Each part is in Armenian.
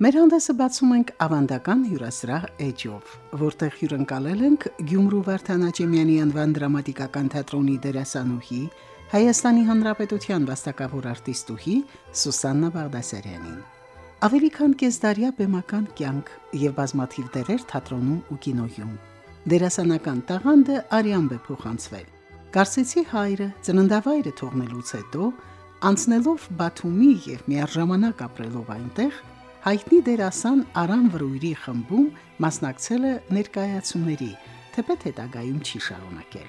Մեր հանդեսը բացում ենք ավանդական հյուրասրահ էջով, որտեղ հյուրընկալել ենք Գյումրու Վարդանաճեմյանի անվան դրամատիկական թատրոնի դերասանուհի, Հայաստանի Հանրապետության վաստակավոր արտիստուհի Սուսաննա Բաղդասարյանին։ Ավելի քան կեսդարյա բեմական կյանք եւ բազմաթիվ դերեր թատրոնում ու կինոյում։ Դերասանական տաղանդը արյամբ է փոխանցվել։ Կարսեցի հայրը ծննդավայրը թողնելուց հետո անցնելով Բաթումի եւ միաժամանակ ապրելով այնտեղ հայտնի դերասան Արամ Վրույրի խմբում մասնակցել է ներկայացումների, թեպետ հետագայում չի շարունակել։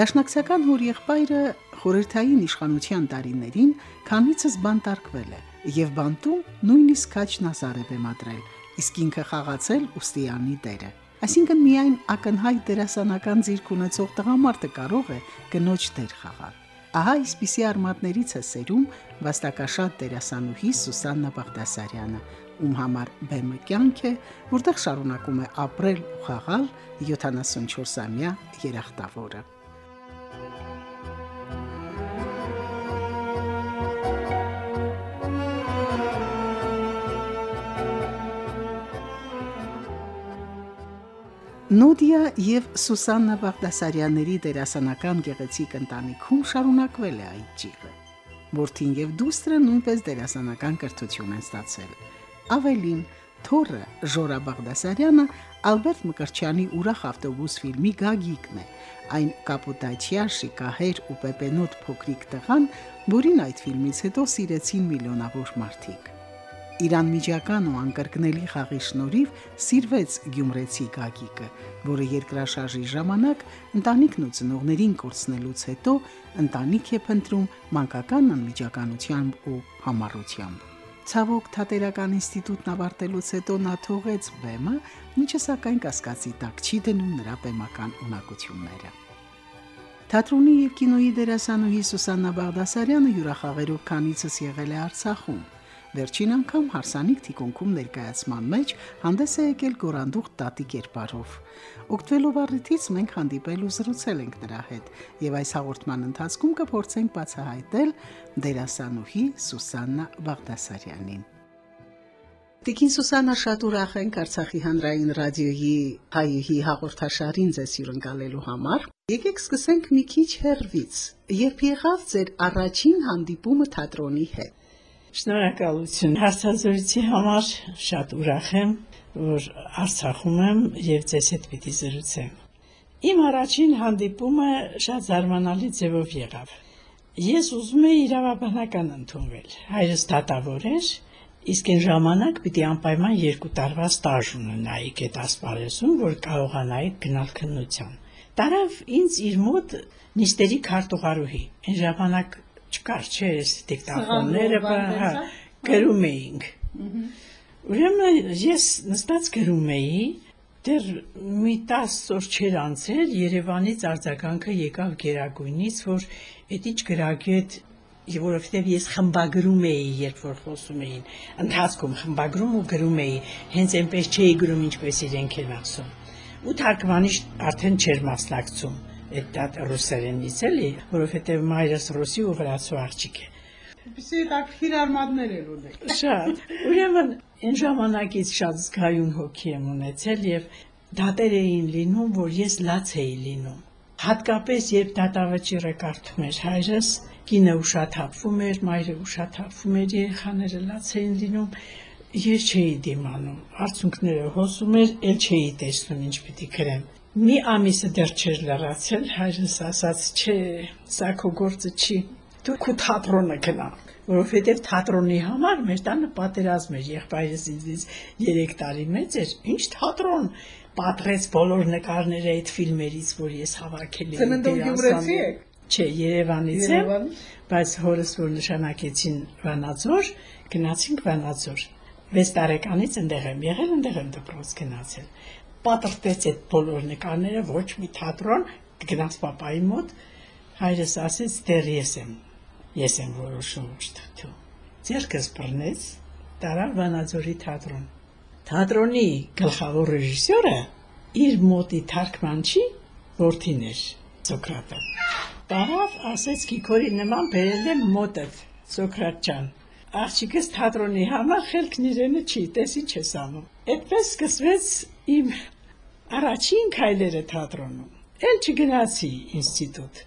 Դաշնակցական հոր եղբայրը խորհրդային իշխանության տարիներին քանիցս բանտարկվել է եւ բանտում նույնիսկ քաչ նազար է բեմադրել, իսկ ինքը խաղացել Ուստիանի դերը։ Այսինքն միայն ակնհայտ դերասանական ձիրք ունեցող տղամարդը կարող է կնոջ դեր խաղալ։ Ահա այսպիսի արմատներից է սերում վաստակաշատ դերասանուհի Սուսաննա Բաղդասարյանը, ում համար բեմը կյանք է, որտեղ շարունակում է ապրել ու խաղալ 74-ամյա երախտավորը։ Նոդիա եւ Սուսաննա Բաղդասարյանների դերասանական գեղեցիկ ընտանիքում շարունակվել է այդ ճիղը։ Որդին եւ դուստրը նույնպես դերասանական կրթություն են ստացել։ Ավելին, Թորը Ժորա Բաղդասարյանը Ալբերտ Մկրչյանի Ուրախ ավտոբուս ֆիլմի գագիկն է։ Այն կապուտաչիա, շիկահեր ու պեպենոտ փոքրիկ տղան, որին այդ ֆիլմից հետո սիրեցին միլիոնավոր մարդիկ։ Իրան միջական ու անկրկնելի խաղի շնորհիվ սիրվեց Գյումրեցի Գագիկը, որը երկրաշարժի ժամանակ ընտանիքն ու ծնողներին կորցնելուց հետո ընտանիք է փնտրում մանկական անմիջականությամբ ու համառությամբ։ Ցավոք թատերական ինստիտուտն ավարտելուց հետո նա թողեց բեմը, ինչը սակայն կասկածի տակ չի դնում նրա բեմական ունակությունները։ Թատրոնի եւ կինոյի դերասանուհի Սուսաննա Բաղդասարյանը յուրախաղերով քանիցս եղել է Արցախում։ Վերջին անգամ հարսանիք թիկունքում ներկայացման մեջ հանդես է եկել Գորանդուղ տատի կերպարով։ Օգտվելով առիթից մենք հանդիպել ու զրուցել ենք նրա հետ, եւ այս հաղորդման ընթացքում կփորձենք բացահայտել դերասանուհի Սուսաննա Բաղդասարյանին։ Տիկին Սուսանա շատ ուրախ ենք Արցախի հանրային ռադիոյի հայուհի հաղորդաշարին ձեզ հյուրընկալելու համար։ Եկեք սկսենք մի քիչ հերվից։ Երբ եղավ ձեր առաջին հանդիպումը թատրոնի հետ։ Շնորհակալություն հարցազրույցի համար, շատ ուրախ եմ, որ Արցախում եմ եւ ձեզ հետ պիտի զրուցեմ։ Իմ առաջին հանդիպումը շատ զարմանալի ձևով եղավ։ Ես ուզում էի իրավաբանական ընդունվել։ Հայրս դատավոր էր, իսկ այն ժամանակ պիտի անպայման երկու տարվա ստաժ ունենայի այդ ասպարեզում, որ կարողանայի գնալ քննության։ Տարավ ինձ իր մոտ նիստերի քարտուղարուհի։ Այն ժամանակ չկար, չէ, այս դիկտաֆոնները, հա, գրում էինք։ Ուրեմն ես նստած գրում էի, դեռ մի 10 օր չեր անցել Երևանից արձագանքը եկավ Գերագույնից, որ այդ ինչ գրագետ եւ որովհետեւ ես խմբագրում էի, երբ որ խոսում էին, ընթացքում խմբագրում ու գրում էի, հենց այնպես չէի գրում, ինչպես իրենք են ասում։ Ու թարգմանիչ արդեն չէր մասնակցում այդ ռուսերենից էլի, որովհետև մայրս ռուսի ու վրացու աղջիկ է։ Պիսի տակիր արմատներ էլ ունեք։ Շատ։ Ուրեմն այն ժամանակից շատ զգայուն հոգի եմ ունեցել եւ դատեր էին լինում, որ ես լաց էի լինում։ Հատկապես երբ դատավճիռը կարդում էր հայրս, կինը ուշաթափվում էր, մայրը ուշաթափվում էր, երեխաները լաց էին լինում, ես չէի դիմանում։ Արցունքները հոսում էր, ել չէի տեսնում ինչ պիտի գրեմ։ Մի ամիսը դեռ չէր լրացել, հայրս ասաց, չէ, սա քո գործը չի, դու քո թատրոնը գնա, որովհետև թատրոնի համար մեր տանը պատերազմ էր, եղբայրս ինձ 3 տարի մեծ էր, ինչ թատրոն, պատրեց բոլոր նկարները այդ ֆիլմերից, որ ես հավաքել եմ։ Ծննդով Գյումրեցի եք։ Չէ, Երևանից եմ, բայց հորս որ նշանակեցին Վանաձոր, գնացինք Վանաձոր։ 6 տարեկանից այնտեղ եմ եղել, այնտեղ եմ դպրոց գնացել պատրտեց այդ բոլոր նկարները ոչ մի թատրոն գնաց papai մոտ հայրս ասեց դեռ ես եմ ես եմ որոշում շտու ձերքս բռնեց տարավ Վանաձորի թատրոն թատրոնի գլխավոր ռեժիսորը իր մոտի թարգմանչի որդին էր Սոկրատը տարավ ասեց Կիկորի նման բերել եմ մոտդ Սոկրատ ջան աղջիկս թատրոնի համար խելքն իրենը չի տես ինչ ես անում այդպես սկսվեց իմ առաջին քայլերը թատրոնում։ Էլ չգնացի ինստիտուտ։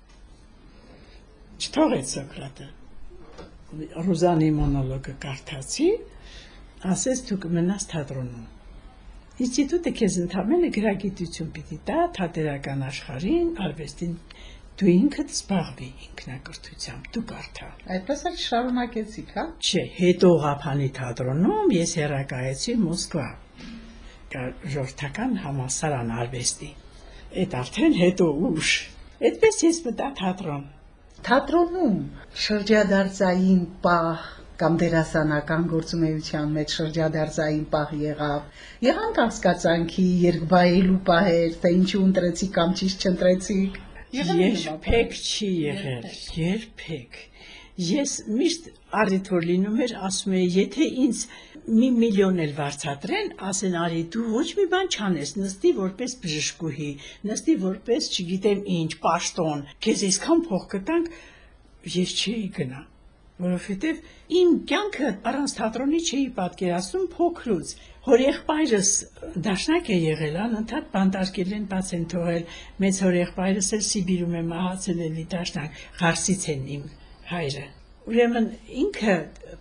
Չթողեց Սոկրատը։ Ռուզանի մոնոլոգը կարդացի, ասես դու կմնաս թատրոնում։ Ինստիտուտը քեզ ընդամենը գրագիտություն պիտի տա թատերական աշխարհին, արվեստին դու ինքդ զբաղվի ինքնակրթությամբ, դու կարդա։ Այդպես էլ շարունակեցիք, հա։ Չէ, հետո Ղափանի թատրոնում ես հերակայեցի Մոսկվա ժողովրդական համասարան արվեստի։ Այդ արդեն հետո ուշ։ Այդպես ես մտա թատրոն։ Թատրոնում շրջադարձային պահ կամ դերասանական գործունեության մեջ շրջադարձային պահ եղավ։ Եղան կասկածանքի երկբայելու պահեր, թե ինչու ընտրեցի կամ ճիշտ չընտրեցիք։ Երբեք չի եղել, երբեք։ Ես միշտ առիթ որ լինում էր, ասում եի, եթե ինձ մի միլիոն էլ վարձատրեն, ասեն արի դու ոչ մի բան չանես, նստի որպես բժշկուհի, նստի որպես, չգիտեմ ինչ, պաշտոն, քեզ այսքան փող կտանք, ես չէի գնա որովհետև իմ կյանքը առանց թատրոնի չէի պատկերացնում փոքրուց։ Հորեղբայրս դաշնակ է եղել, անընդհատ բանտարկել են, բաց են թողել։ Մեծ հորեղբայրս էլ Սիբիրում է մահացել էլի դաշնակ, Խարսից են իմ հայրը։ Ուրեմն ինքը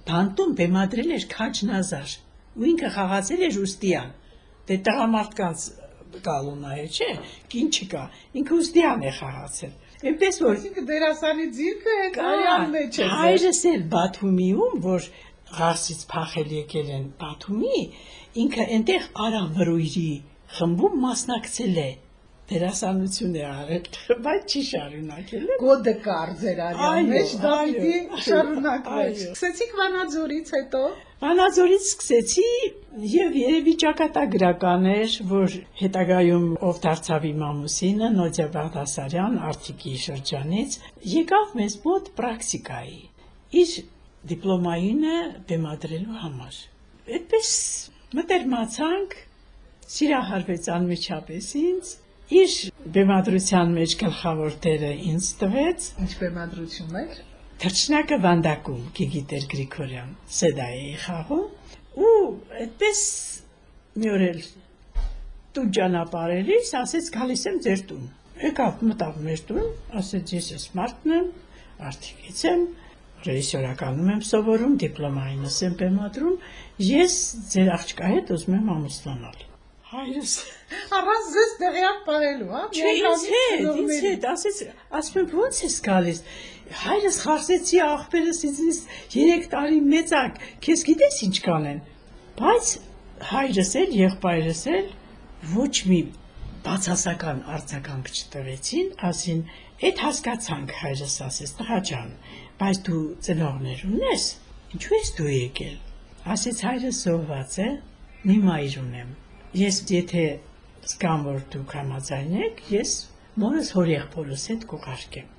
բանտում բեմադրել էր քաջնազար ու ինքը խաղացել էր ուստիան։ Դե տղամարդկանց կալունա է, չէ, կին չկա։ Ինքը ուստիան է խաղացել։ Այնպես որ ինքը դերասանի ձիրքը հետ արյան մեջ է։ Հայրս էլ Բաթումիում, որ Ղարսից փախել եկել են Բաթումի, ինքը այնտեղ Արամ Վրույրի խմբում մասնակցել է դերասանություն է արել, բայց չի շարունակել։ Գոդը կար ձեր արյան մեջ, դա պիտի շարունակվեր։ Սկսեցիք Վանաձորից հետո։ Վանաձորից սկսեցի եւ երևի ճակատագրական էր, որ հետագայում ով դարձավ իմ ամուսինը Նոդիա Բաղդասարյան Արթիկի շրջանից, եկավ մեզ մոտ պրակտիկայի։ Իր դիպլոմայինը բեմադրելու համար։ Այդպես մտերմացանք սիրահարվեց անմիջապես ինձ Իր բեմադրության մեջ գլխավոր դերը ինձ տվեց։ Ինչ բեմադրություն էր։ Թրջնակը Վանդակում Գիգիտեր Գրիգորյան Սեդայի խաղում ու այդպես մի օր էլ տուն ճանապարհելիս ասեց գալիս եմ ձեր տուն։ Եկավ մտավ մեր տուն, ասեց ես ես մարդն եմ, արդիկից եմ, ռեժիսորականում եմ սովորում, դիպլոմայինս եմ բեմադրում, ես ձեր աղջկա հետ ուզում եմ ամուսնանալ հայրս առանց ձեզ տեղյակ պահելու, հա։ Չէ, ինձ հետ, ինձ հետ, ասեց, ասում եմ, ո՞նց ես գալիս։ Հայրս խարսեցի աղբերս ինձ 3 տարի մեծակ, քեզ գիտես ինչ կանեն։ Բայց հայրս էլ, եղբայրս էլ ոչ մի բացասական արձագանք չտվեցին, ասին, այդ հասկացանք հայրս ասեց, տղա ջան, բայց դու ծնողներ ունես, ինչու ես դու եկել։ Ասեց հայրս սոված է, մի մայր ունեմ Ես եթե զգամ, որ դուք համաձայնեք, ես մորս հորեղբորս հետ կուղարկեմ։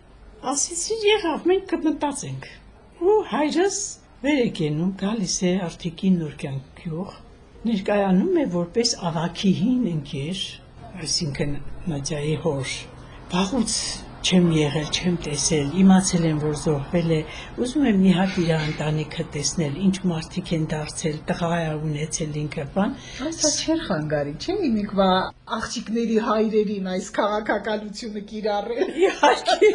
Ասեցի եղավ, մենք կմտածենք։ Ու հայրս վեր է գնում, գալիս է արդիկին նորքյան գյուղ, ներկայանում է որպես ավակիհին ընկեր, այսինքն Նադյայի հոր։ Բաղուց չեմ եղել, չեմ տեսել, իմացել եմ, որ զոհվել է, ուզում եմ մի հատ իր ընտանիքը տեսնել, ինչ մարդիկ են դարձել, տղա է ունեցել ինքը, բան։ Այսա չէր խանգարի, չէ՞, ինքվա աղջիկների հայրերին այս քաղաքականությունը կիրառել։ Իհարկե։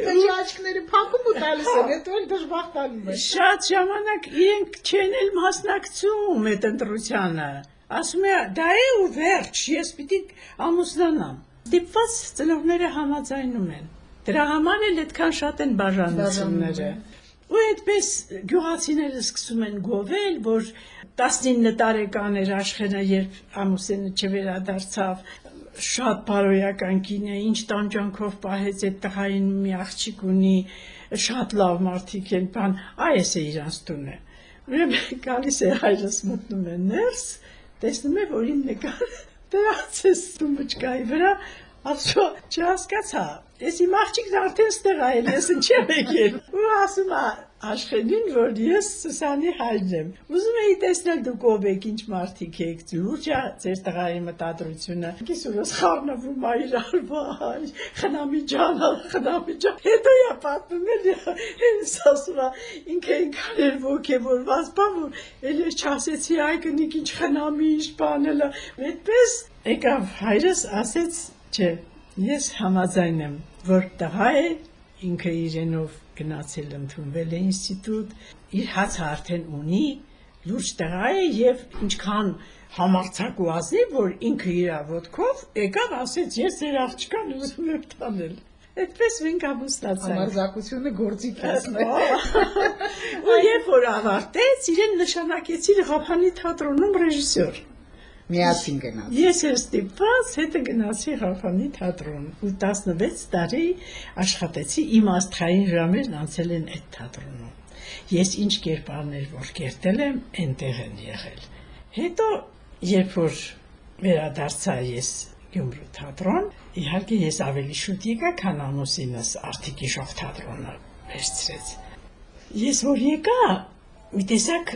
Դե աղջիկները փակում ու տալիս են, հետո էլ դժբախտանում են։ Շատ ժամանակ իրենք չեն էլ մասնակցում այդ ընտրությանը։ Ասում է, դա է ու վերջ, ես պիտի ամուսնանամ ստիպված ծնողները համաձայնում են։ Դրա համար էլ այդքան շատ են բաժանությունները։ Ու այդպես գյուղացիները սկսում են գովել, որ 19 տարեկան էր աշխենը, երբ ամուսինը չվերադարձավ, շատ բարոյական կին է, ինչ տանջանքով պահեց այդ տղային մի աղջիկ ունի, շատ լավ մարդիկ են, բան, այս է իրանց տունը։ Ուրեմն գալիս է հայրս մտնում է ներս, տեսնում է, որ ին նկար դրացես տումբճկայի վրա, ասո չհասկացա։ Ես իմ աղջիկն արդեն ստեղ այլ ես ինչեմ եկել։ Ու ասում է Աշխենին, որ ես Սուսանի հայրն եմ։ Ուզում էի տեսնել դուք ով եք, ինչ մարդիկ եք։ Լուրջ է ձեր տղայի մտադրությունը։ Կիսուրս խառնվում է իրար վայ։ Խնամի ջան, խնամի ջան։ Հետո է պատմում էլ հենց ասում է ինքը ինքան էր ոգևորված, բան որ էլ չասեցի այ կնիկ ինչ խնամի ինչ բանել։ Այդպես եկավ հայրս ասեց, չէ, ես համաձայն եմ, որ տղա է ինքը իրենով գնացել ընդունվել է ինստիտուտ, իր հացը արդեն ունի, լուրջ տղա է եւ ինչքան համարցակ ու ազնիվ, որ ինքը իր ոտքով եկավ ասեց ես ձեր աղջկան ուզում եմ տանել։ Այդպես մենք ամուսնացանք։ Համարձակությունը գործիք ասում Ու երբ որ ավարտեց, իրեն նշանակեցի Ղափանի թատրոնում ռեժիսոր։ Միասին գնաց։ Ես էլ ստիպված հետը գնացի Ղափանի թատրոն ու 16 տարի աշխատեցի իմ աստղային ժամերն անցել են այդ թատրոնում։ Ես ինչ կերպարներ որ կերտել եմ, այնտեղ են եղել։ Հետո երբ որ վերադարձա ես Գյումրու թատրոն, իհարկե ես ավելի շուտ եկա, քան ամուսինս Արտիկի շող թատրոնը վերցրեց։ Ես որ եկա, մի տեսակ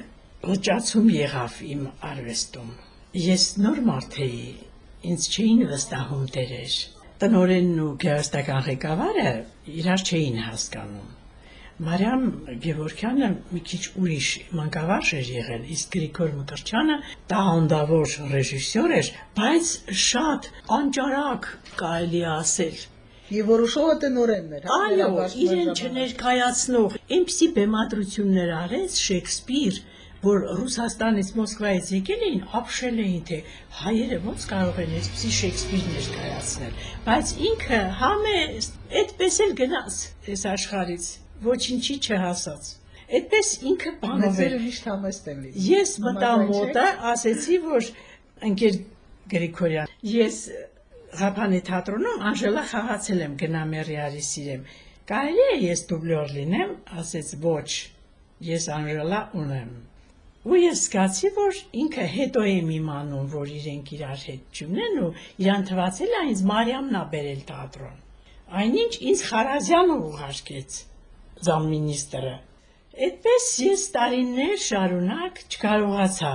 լճացում եղավ իմ արվեստում Ես նոր մարդ էի, ինձ չէին վստահում դերեր։ Տնորենն ու գեղստական ղեկավարը իրար չէին հասկանում։ Մարիամ Գևորքյանը մի քիչ ուրիշ մանկավարժ էր եղել, իսկ Գրիգոր Մկրչյանը տաղանդավոր ռեժիսոր էր, բայց շատ անճարակ կարելի ասել։ Եվ որոշողը տնորենն էր, հա։ Այո, իրեն չներկայացնող, այնպիսի բեմադրություններ արեց Շեքսպիր, որ Ռուսաստանից Մոսկվայից եկել էին, ապշել էին, թե հայերը ոնց կարող են այսպեսի Շեքսպիր ներկայացնել, բայց ինքը համե այդպես էլ գնաց այս աշխարից, ոչինչի չհասած։ Այդպես ինքը բանով էր։ Միշտ համեստ են լինում։ Ես մտա մոտը, ասեցի, որ ընկեր Գրիգորյան, ես Ղափանի թատրոնում Անժելա խաղացել եմ գնամերիարի սիրեմ։ Կարելի է ես դուբլյոր լինեմ, ասեց ոչ։ Ես Անժելա ունեմ։ Ու ես զգացի, որ ինքը հետո եմ իմանում, որ իրենք իրար հետ չունեն ու իրան թվացել է ինձ Մարիամն ա բերել թատրոն։ Այնինչ ինձ Խարազյանը ուղարկեց զամմինիստրը։ Այդպես ես տարիներ շարունակ չկարողացա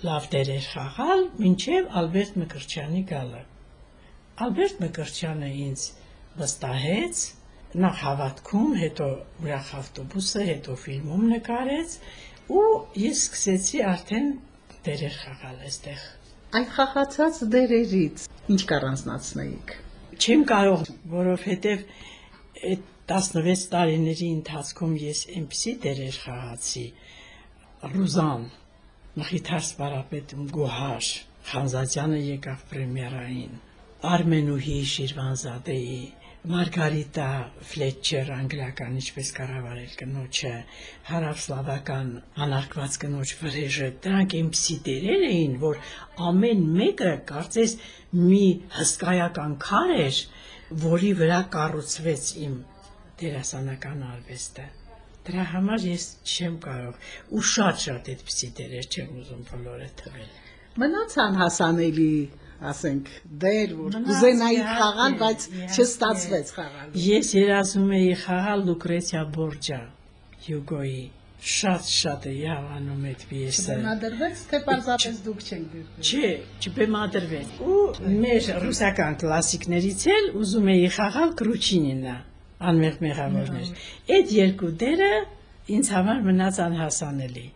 լավ դերեր խաղալ, մինչև Ալբերտ Մկրտչյանի գալը։ Ալբերտ Մկրտչյանը ինձ վստահեց, նախ հավատքում, հետո ուրախ ավտոբուսը, հետո ֆիլմում նկարեց ու ես սկսեցի արդեն դերեր խաղալ այստեղ։ Այդ խաղացած դերերից ինչ կառանձնացնեիք։ Չեմ կարող, որովհետև այդ 16 տարիների ընթացքում ես այնպիսի դերեր խաղացի։ Ռուզան, Մխիթար Սպարապետում Գոհար, Խանզատյանը եկավ պրեմիերային, Արմենուհի Շիրվանզադեի Մարգարիտա Ֆլետչեր անգլիական ինչպես կառավարել կնոջը, հարավսլավական անարգված կնոջ վրեժը, դրանք այնպիսի դերեր էին, որ ամեն մեկը կարծես մի հսկայական քար էր, որի վրա կառուցվեց իմ դերասանական արվեստը։ Դրա համար ես չեմ կարող ու շատ-շատ այդպիսի դերեր չեմ ուզում բոլորը թվել։ Մնացան հասանելի ասենք դեր որ կուզենայի խաղալ, բայց չստացվեց խաղալ։ Ես երազում էի խաղալ Լուկրեցիա Բորջա Հյուգոյի շատ-շատ է հավանում այդ պիեսը։ Չբեմադրվեց, թե պարզապես դուք չեք գրել։ Չէ, չբեմադրվեց։ Ու մեր ռուսական կլասիկներից էլ ուզում էի խաղալ Կրուչինինը, անմեղ մեղավորներ։ Այդ երկու դերը ինձ համար մնաց անհասանելի։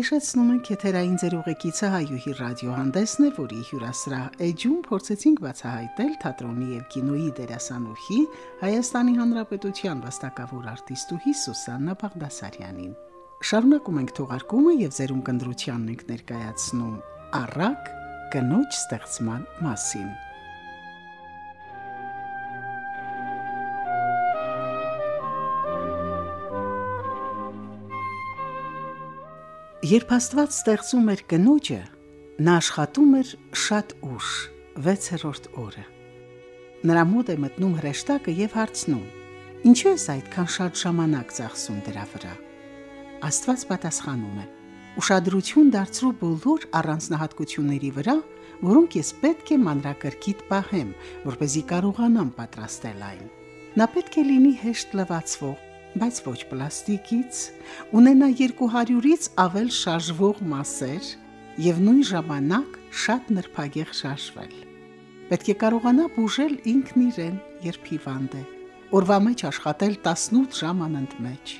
Հիշեցնում ենք եթերային ձեր ուղեկիցը հայուհի ռադիոհանդեսն է, որի հյուրասրահ էջում փորձեցինք բացահայտել թատրոնի եւ կինոյի դերասանուհի Հայաստանի Հանրապետության վաստակավոր արտիստուհի Սուսաննա Բաղդասարյանին։ Շարունակում ենք թողարկումը եւ ձերուն կնդրությանն ենք ներկայացնում առակ կնոջ ստեղծման մասին։ Երբ Աստված ստեղծում էր կնոջը, նա աշխատում էր շատ ուշ, 6-րդ օրը։ Նրա մոտ է մտնում հրեշտակը եւ հարցնում. Ինչու ես այդքան շատ ժամանակ ծախսում դրա վրա։ Աստված պատասխանում է. ուշադրություն դարձրու բոլոր առանձնահատկությունների վրա, որոնք ես պետք է մանրակրկիտ պահեմ, որպեսզի կարողանամ պատրաստել այն։ Նա պետք է լինի հեշտ լվացվող, բայց ոչ պլաստիկից, ունենա 200-ից ավել շարժվող մասեր եւ նույն ժամանակ շատ նրբագեղ շարժվել։ Պետք է կարողանա բուժել ինքն իրեն, երբ հիվանդ է օրվա մեջ աշխատել 18 ժամ անընդմեջ։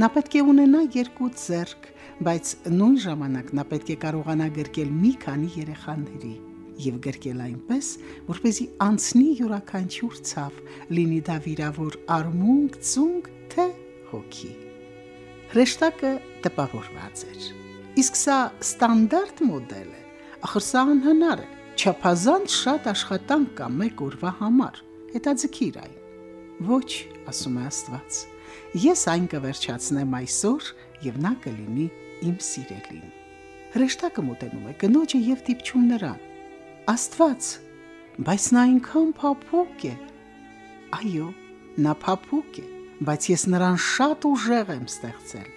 Նա պետք է ունենա երկու ձեռք, բայց նույն ժամանակ նա պետք է կարողանա գրկել մի քանի երեխաների եւ գրկել այնպես, որպեսզի անցնի յուրաքանչյուր ցավ, լինի դա վիրավոր արմունկ, ծունկ, թե հոգի։ Հրեշտակը տպավորված էր։ Իսկ սա ստանդարտ մոդել է։ Ախր սա անհնար է։ Չափազանց շատ աշխատանք կա մեկ օրվա համար։ Հետաձգիր այն։ Ոչ, ասում է Աստված։ Ես այն կվերջացնեմ այսօր եւ նա կլինի իմ սիրելին։ Հրեշտակը մոտենում է կնոջը եւ դիպչում նրան։ Աստված, բայց նա այնքան փափուկ է։ Այո, նա փափուկ է, բայց ես նրան շատ ուժեղ եմ ստեղծել։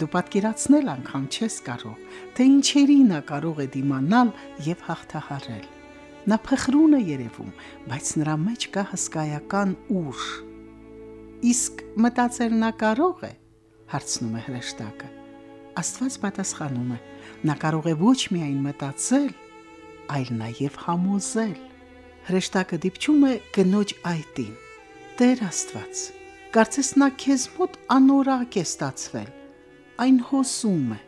Դու պատկերացնել անգամ չես կարող, թե ինչերի նա կարող է դիմանալ եւ հաղթահարել։ Նա փխրուն է երևում, բայց նրա մեջ կա հսկայական ուժ Իսկ մտածել նա կարող է, հարցնում է հրեշտակը։ Աստված պատասխանում է. նա կարող է ոչ միայն մտածել, այլ նաև համոզել։ Հրեշտակը դիպչում է կնոջ այտին։ Տեր Աստված, կարծես նա քեզ մոտ անորակ է ստացվել։ Այն հոսում է։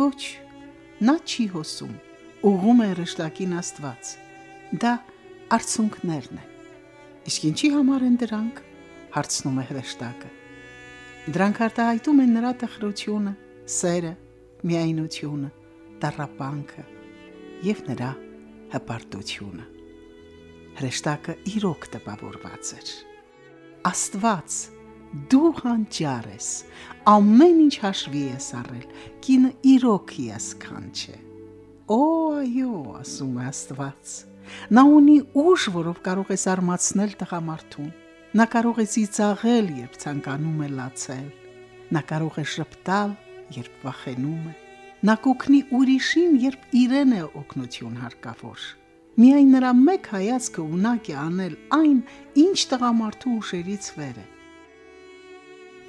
Ոչ, նա չի հոսում։ Ուղում է հրեշտակին Աստված։ Դա արցունքներն են։ Իսկ ինչի համար են դրանք հարցնում է հրեշտակը։ Դրանք արտահայտում են նրա տխրությունը, սերը, միայնությունը, տարապանքը եւ նրա հպարտությունը։ Հրեշտակը իրոք տպավորված էր։ Աստված դու հանճար ես, ամեն ինչ հաշվի ես առել, կինը իրոք եսքան չէ։ Օ, այո, ասում է Աստված։ Նա ունի ուժ, որով կարող է զարմացնել տղամարդուն Նա կարող է ծիծաղել, երբ ցանկանում է լացել։ Նա կարող է շփտալ, երբ վախենում է։ Նա կօգնի ուրիշին, երբ իրեն է օգնություն հարկավոր։ Միայն նրա մեկ հայացքը ունակ է անել այն, ինչ տղամարդու ուշերից վեր է։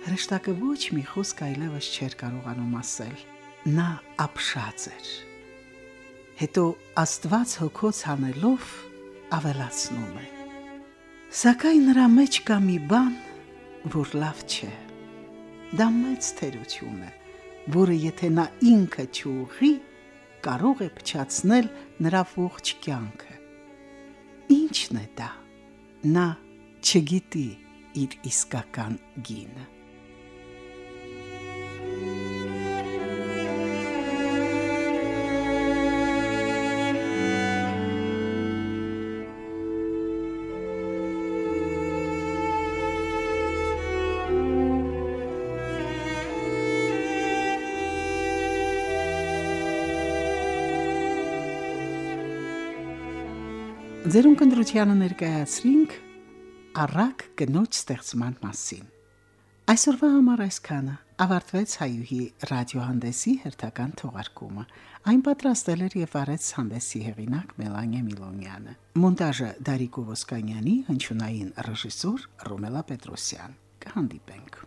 Հրեշտակը ոչ մի խոսք այլևս չէր կարողանում ասել։ Նա ապշած էր։ Հետո Աստված հոգոց հանելով ավելացնում է. Սակայն նրա մեջ կա մի բան, որ լավ չէ։ Դա մեծ թերություն է, որը եթե նա ինքը չուղի, կարող է փչացնել նրա ողջ կյանքը։ Ինչն է դա։ Նա չգիտի իր իսկական գինը։ Ձերուն կնդրությանը ներկայացրինք առակ կնոջ ստեղծման մասին։ Այսօրվա համար այսքանը ավարտվեց հայուհի ռադիոհանդեսի հերթական թողարկումը։ Այն պատրաստել էր եւ արեց հանդեսի հեղինակ Մելանիա Միլոնյանը։ Մոնտաժը Դարիկո Ոսկանյանի, հնչյունային ռեժիսոր Ռոմելա Պետրոսյան։ Կհանդիպենք։